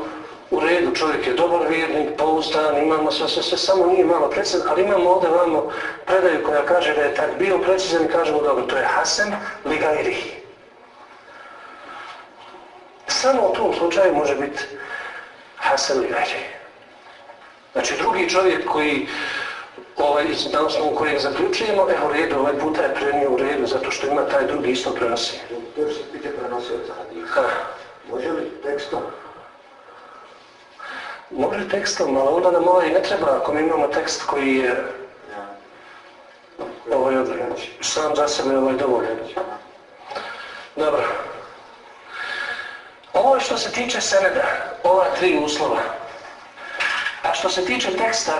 u redu, čovjek je dobar vjernik, pouzdan, imamo sve, sve, sve, samo nije malo precizan, ali imamo ovdje vamo predaju koja kaže da je tak bio precizan i kažemo dobro, to je Hasan Ligajrihi. Samo u tom slučaju može biti Hasan Ligajrihi. Znači drugi čovjek koji ovaj, na osnovu kojeg zaključujemo, evo redu, ovaj puta je prenio u redu, zato što ima taj drugi isto prenosi. Pite prenosio od hadisa. Može li tekstom? Može tekstom, ali onda nam ovaj ne treba ako mi imamo tekst koji je Ja. ovaj. Sam za sebe ovaj dovoljan. Dobro. Ovo što se tiče seneda, ova tri uslova. A što se tiče teksta,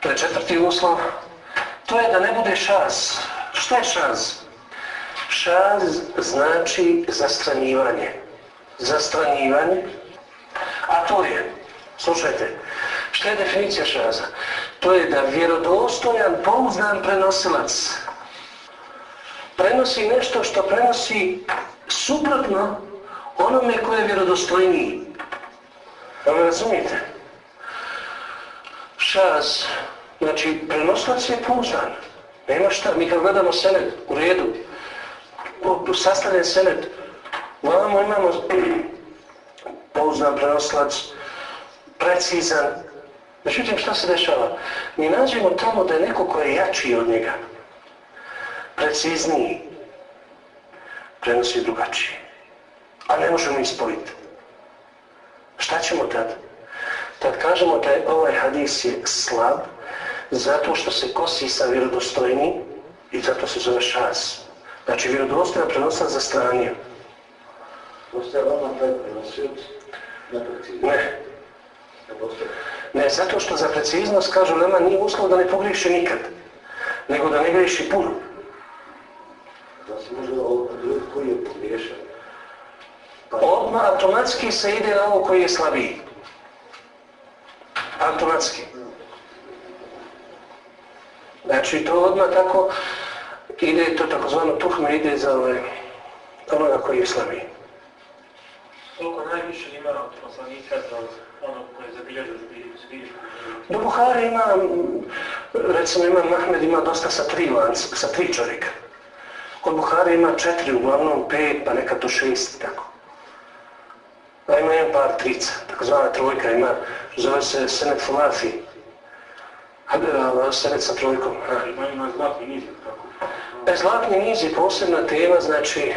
to je četvrti uslov, to je da ne bude šaz. Što je šaz? Šaz znači zastranjivanje. Zastranjivanje, a to je, slušajte, što je definicija šaza? To je da vjerodostojan, pouzdan prenosilac prenosi nešto što prenosi suprotno onome koje je vjerodostojniji. Da me razumijete? šaz, znači prenoslac je pouzdan. Nema šta, mi kad gledamo sened u redu, sastavljen sened, vamo imamo pouzdan prenoslac, precizan. Međutim, šta se dešava? Mi nađemo tamo da je neko ko je jači od njega, precizniji, prenosi drugačije. A ne možemo ispojiti. Šta ćemo tad? Tad kažemo da je ovaj hadis je slab, zato što se kosi sa vjerodostojnim i zato se zove šas. Znači, vjerodostojan prenosa za straniju. Postoje vama taj prenosioc? Ne. Ne, zato što za preciznost, kažu nama, nije uslov da ne pogriješi nikad, nego da ne griješi puno. Da se može odrediti koji je pogriješan. Pa... Odmah automatski se ide na ovo koji je slabiji. Automatski. Znači to odmah tako ide, to takozvano tuhme ide za ovaj, onoga koji je slabiji. Koliko najviše ima poslanika za ono koje zabilježio zbirišku? Do Buhari ima, recimo ima Mahmed ima dosta sa tri lanca, sa tri čovjeka. Kod Buhari ima četiri, uglavnom pet, pa nekad do šest, tako. A ima jedan par trica, takozvana trojka, ima, zove se Senet Fulafi. Senet sa trojkom. Ima ima zlatni niz, tako? E, zlatni niz je posebna tema, znači,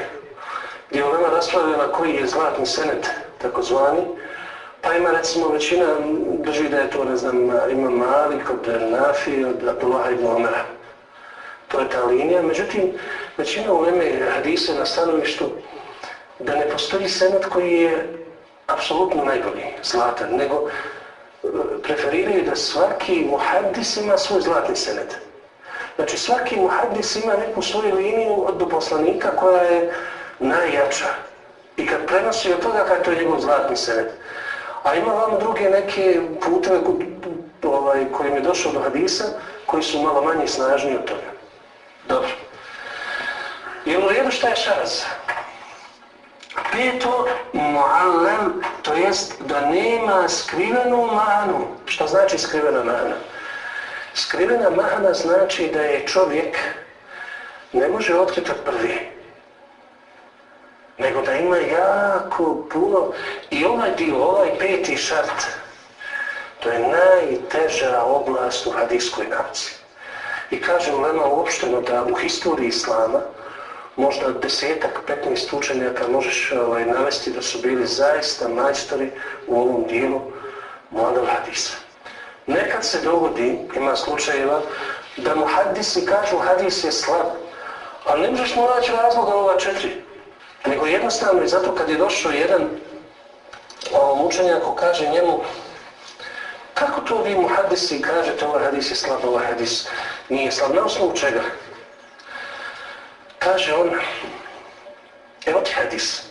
gdje ulema raspravljala koji je zlatni senet, takozvani, pa ima recimo većina drži da je to, ne znam, ima Malik od Nafi, od Abdullah ibn Omera. To je ta linija. Međutim, većina uleme hadise na stanovištu da ne postoji senat koji je apsolutno najbolji, zlatan, nego e, preferiraju da svaki muhaddis ima svoj zlatni senet. Znači svaki muhaddis ima neku svoju liniju od poslanika koja je najjača. I kad prenosi od toga kada to je njegov zlatni senet. A ima vam druge neke puteve ovaj, kojim je došao do hadisa koji su malo manje snažniji od toga. Dobro. I u redu šta je šaraz? Peto, muallem, to jest da nema skrivenu manu. Šta znači skrivena mana? Skrivena mana znači da je čovjek ne može otkriti prvi nego da ima jako puno i ovaj dio, ovaj peti šart, to je najteža oblast u hadijskoj nauci. I kaže Lema uopšteno da u historiji Islama možda desetak, 15 učenjaka možeš ovaj, navesti da su bili zaista majstori u ovom dijelu mladog hadisa. Nekad se dogodi, ima slučajeva, da mu hadisi kažu hadis je slab, ali ne možeš mu naći razloga ova četiri. Nego jednostavno i zato kad je došao jedan ovom učenjaku kaže njemu kako to vi mu hadisi kažete ovaj hadis je slab, ovaj hadis nije slab, na osnovu čega? Kaže on, evo ti hadis.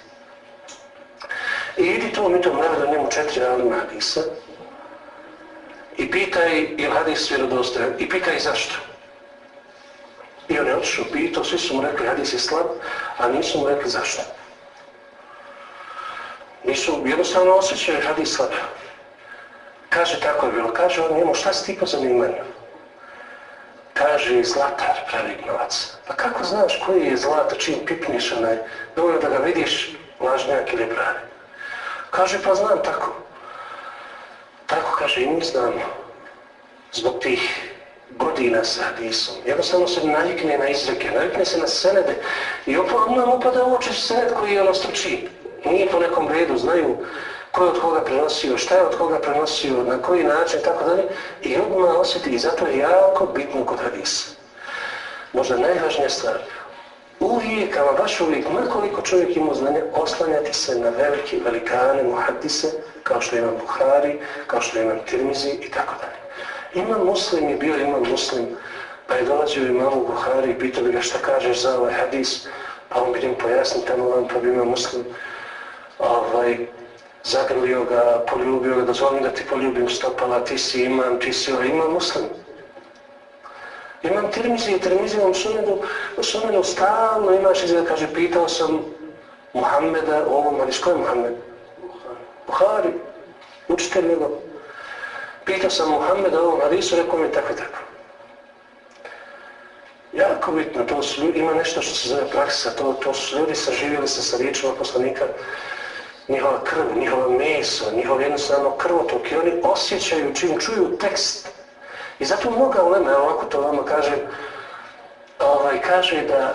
I idi to, mi to navedo njemu četiri alima hadisa i pitaj je hadis vjerodostojan i pitaj zašto. I on je otišao pitao, svi su mu rekli hadis je slab, a nisu mu rekli zašto. Nisu jednostavno osjećaju hadis slab. Kaže tako je bilo, kaže on njemu šta si ti po zanimanju? Kaže zlatar, pravi novac. Pa kako znaš koji je zlata čim pipniš onaj, dovoljno da ga vidiš lažnjak ili pravi? Kaže pa znam tako. Tako kaže i mi znamo. Zbog tih godina sa hadisom. Jednostavno se navikne na izreke, navikne se na senede i odmah upada u oči sened koji je ono strči. Nije po nekom redu, znaju ko je od koga prenosio, šta je od koga prenosio, na koji način, tako dalje. I odmah osjeti i zato je jako bitno kod hadisa. Možda najvažnija stvar. Uvijek, ama baš uvijek, koliko čovjek ima znanja, oslanjati se na velike velikane muhadise, kao što imam Buhari, kao što imam Tirmizi i tako dalje. Imam muslim je bio imam muslim, pa je dolazio imamu Buhari i pitao ga šta kažeš za ovaj hadis, pa on bi im pojasniti tamo vam, pa bi imam muslim ovaj, zagrlio ga, poljubio ga, dozvolim da ti poljubim stopala, ti si imam, ti si ovaj, imam muslim. Imam tirmizi i tirmizivom sunedu, sunenu stalno imaš izgleda, kaže, pitao sam Muhammeda o ovom, ali s kojim Muhammed? Buhari. Učitelj njegov. Pitao sam Muhammeda ovom hadisu, rekao mi tako i tako. Jako bitno, to su, ima nešto što se zove praksa, to, to su ljudi saživjeli se sa riječima poslanika, njihova krv, njihova meso, njihov jednostavno krvotok i oni osjećaju čim čuju tekst. I zato mnoga ulema, ovako to vama kažem, ovaj, kaže da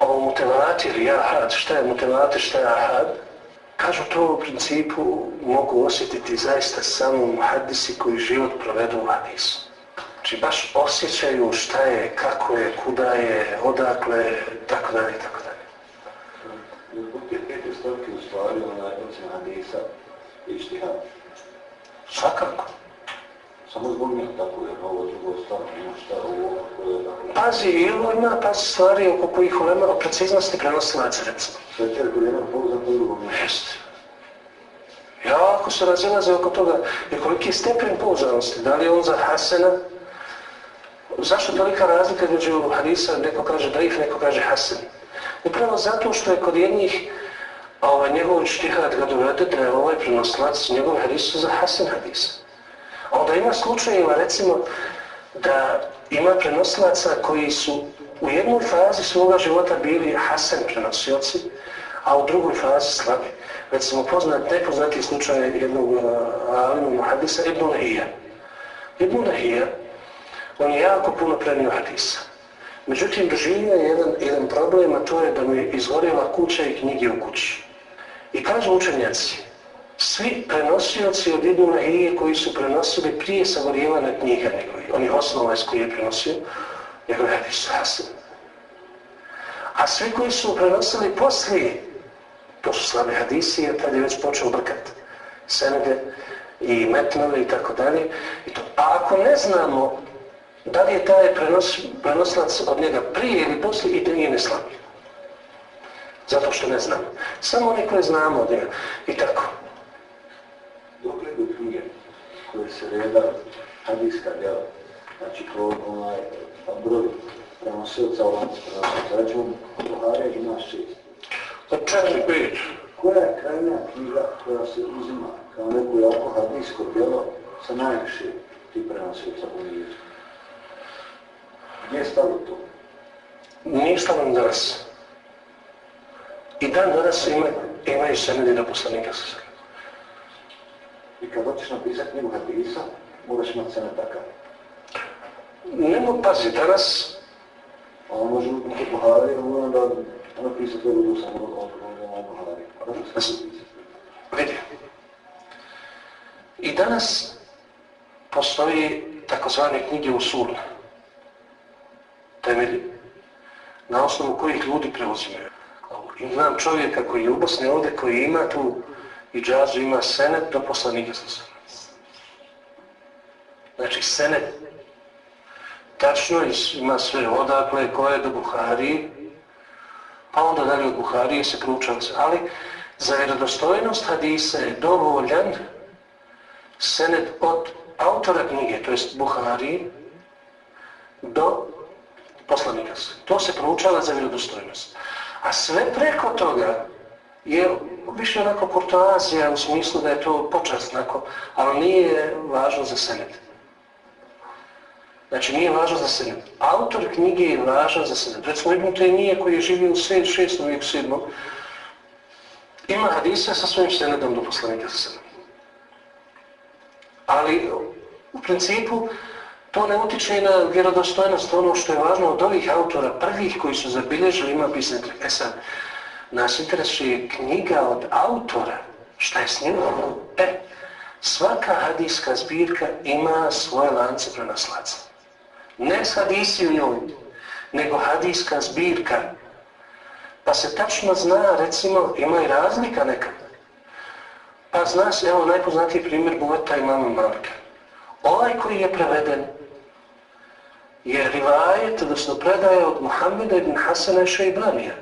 ovo mutevatir ili ahad, šta je mutevatir, šta je ahad, kažu to u principu mogu osjetiti zaista samo muhadisi koji život provedu u hadisu. Znači baš osjećaju šta je, kako je, kuda je, odakle, tako dalje, tako dalje. Zbog te pete stavke u stvari onaj ocen hadisa i štihad. Svakako. Samo zbog njih tako jer ovo drugo stvarno ima šta ovo ako je dakle. Pazi, ili ima pazi stvari oko kojih ulema o preciznosti prenosilaca, recimo. Sve čer koji nema pouzdan po drugom mjestu. Jako se razilaze oko toga, jer koliki je stepen pouzdanosti, da li je on za Hasena, zašto tolika razlika među hadisa, neko kaže daif, neko kaže Hasen. Upravo zato što je kod jednih ovaj, njegov štihad ga dovede da je ovaj prenosilac njegov hadisu za Hasen hadisa. A onda ima slučajeva, recimo, da ima prenosilaca koji su u jednoj fazi svoga života bili Hasan prenosioci, a u drugoj fazi slabi. Recimo, poznat, nepoznati slučaj jednog uh, muhadisa, Ibn Lahija. Ibn Lahija, on je jako puno prenio hadisa. Međutim, doživio je jedan, jedan problem, a to je da mu je izgorjela kuća i knjige u kući. I kažu učenjaci, svi prenosioci od Ibn Lahije koji su prenosili prije sagorjevana knjiga njegovi, onih osnova iz koje je prenosio, njegove hadis hasan. A svi koji su prenosili poslije, to su slabe hadisi, jer tada je već počeo brkat senede i metnove i tako dalje. I. A ako ne znamo da li je taj prenos, prenoslac od njega prije ili poslije, i to nije neslabi. Zato što ne znamo. Samo oni koje znamo od njega. I tako. Dok idu knjige koje se reda hadijska djela, znači ko onaj broj prenosioca u lancu prenosioca, recimo Buharija ima šest. Od četiri, pet. Koja je krajnja knjiga koja se uzima kao neko jako hadijsko djelo sa najviše ti prenosioca u njivu? Gdje je stavio to? Nije stavljeno danas. I dan danas ima, imaju senedi do poslanika sa sve. I kad hoćeš napisati knjigu hadisa, moraš imati sene takav. Nemo pazi, danas A on može biti Buharija, onda napisati veru sam od od Buharija. Kako se napisati? vidi. I danas postoji takozvane knjige usulne. Temelji na osnovu kojih ljudi preuzimaju. I znam čovjeka koji je u Bosni ovdje, koji ima tu i džazu, ima senet do poslanika sa. Znači senet tačno ima sve odakle, koje je do Buharije, pa onda dalje od Buharije se proučava. Ali za vjerodostojnost hadisa je dovoljan senet od autora knjige, to jest Buharije, do poslanika. To se proučava za vjerodostojnost. A sve preko toga je više onako kurtoazija u smislu da je to počast, ali nije važno za senet. Znači nije važno za senet. Autor knjige je važan za senet. Recimo Ibn Taymiye koji je živio u 6. vijeku 7. ima hadise sa svojim senedom do poslanika sa senet. Ali u principu to ne utiče na vjerodostojnost ono što je važno od ovih autora prvih koji su zabilježili ima pisane. E sad, nas interesuje knjiga od autora. Šta je s njim? E, svaka hadijska zbirka ima svoje lance prenoslaca. Ne s hadisi u njoj, nego hadijska zbirka. Pa se tačno zna, recimo, ima i razlika neka. Pa zna se, evo najpoznatiji primjer Buveta imama Malika. Ovaj koji je preveden je rivajet, odnosno predaje od Muhammeda ibn Hasana Šeibanija,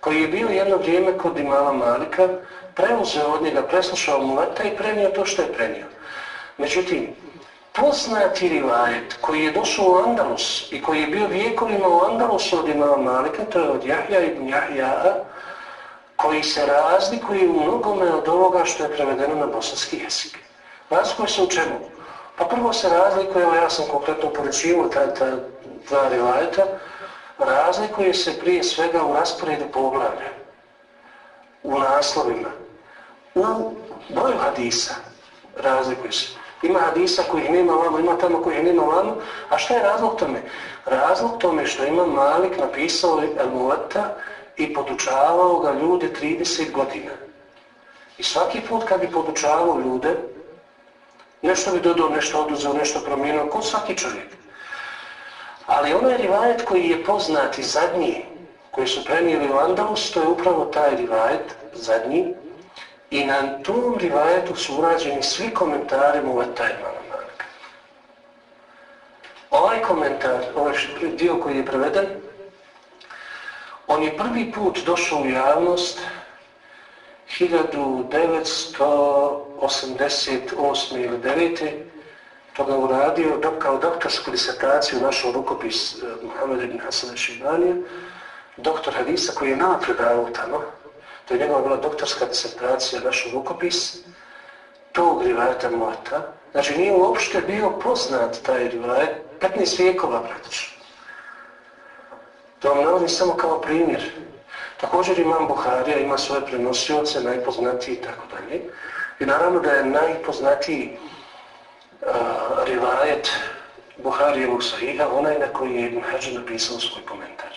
koji je bio jedno vrijeme kod imama Malika, preuzeo od njega, preslušao Muveta i prenio to što je prenio. Međutim, poznati rivajet koji je došao u Andalus i koji je bio vijekovima u Andalusu od imama Malika, to je od Jahja ibn Jahja'a, koji se razlikuje u mnogome od ovoga što je prevedeno na bosanski jezik. Razlikuje se u čemu? Pa prvo se razlikuje, ja sam konkretno upoređivo ta, ta dva rivajeta, razlikuje se prije svega u rasporedu poglavlja, u naslovima, u broju hadisa razlikuje se. Ima hadisa kojih nema vamo, ima tamo kojih nema vamo, a šta je razlog tome? Razlog tome što ima Malik napisao El Muvatta i podučavao ga ljude 30 godina. I svaki put kad bi podučavao ljude, nešto bi dodao, nešto oduzeo, nešto promijenio, kod svaki čovjek. Ali onaj rivajet koji je poznati zadnji, koji su prenijeli u Andalus, to je upravo taj rivajet zadnji. I na tom rivajetu su urađeni svi komentari Muvata imama Malika. Ovaj komentar, ovaj dio koji je preveden, on je prvi put došao u javnost 1988. ili 9. To ga uradio kao doktorsku disertaciju našao rukopis eh, Muhammed ibn Hasan Šibanija, doktor Hadisa koji je nama predavao tamo. To je njegova bila doktorska disertacija, našao rukopis tog rivajeta Mota. Znači nije uopšte bio poznat taj rivajet, 15 vijekova praktično. To vam navodim samo kao primjer. Također imam Buharija, ima svoje prenosioce, najpoznatiji i tako dalje. I naravno da je najpoznatiji uh, rivajet Buharijevog sahiha, onaj na koji je Ibn Hađar napisao svoj komentar.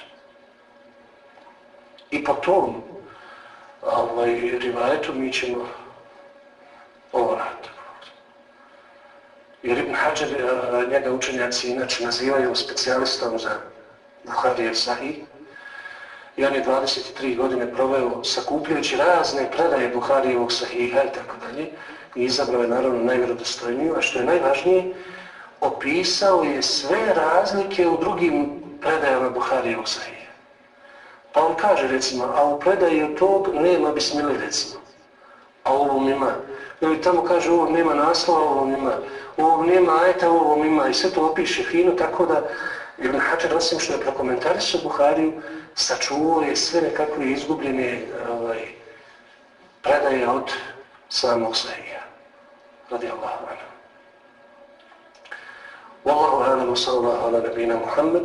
I po tom ovaj, rivajetu mi ćemo ovo raditi. Jer Ibn Hađar, njega učenjaci inače nazivaju specijalistom za Buharijev sahih, i on je 23 godine proveo sakupljajući razne predaje Buharijevog sahiha i tako dalje i izabrao je naravno najvjerodostojniju, a što je najvažnije, opisao je sve razlike u drugim predajama Buharijevog sahiha. Pa on kaže recimo, a u predaju tog nema bismili recimo, a ovom ima. Ili tamo kaže, ovom nema naslova, ovom ima, ovom nema ajeta, ovom ima i sve to opiše fino, tako da Ibn Hajar, osim što je prokomentarisao Buhariju, sačuvao je sve nekakve izgubljene ovaj, predaje od samog sahija. Radi Allahu anhu. Wallahu a'lamu sallallahu ala nabina Muhammad.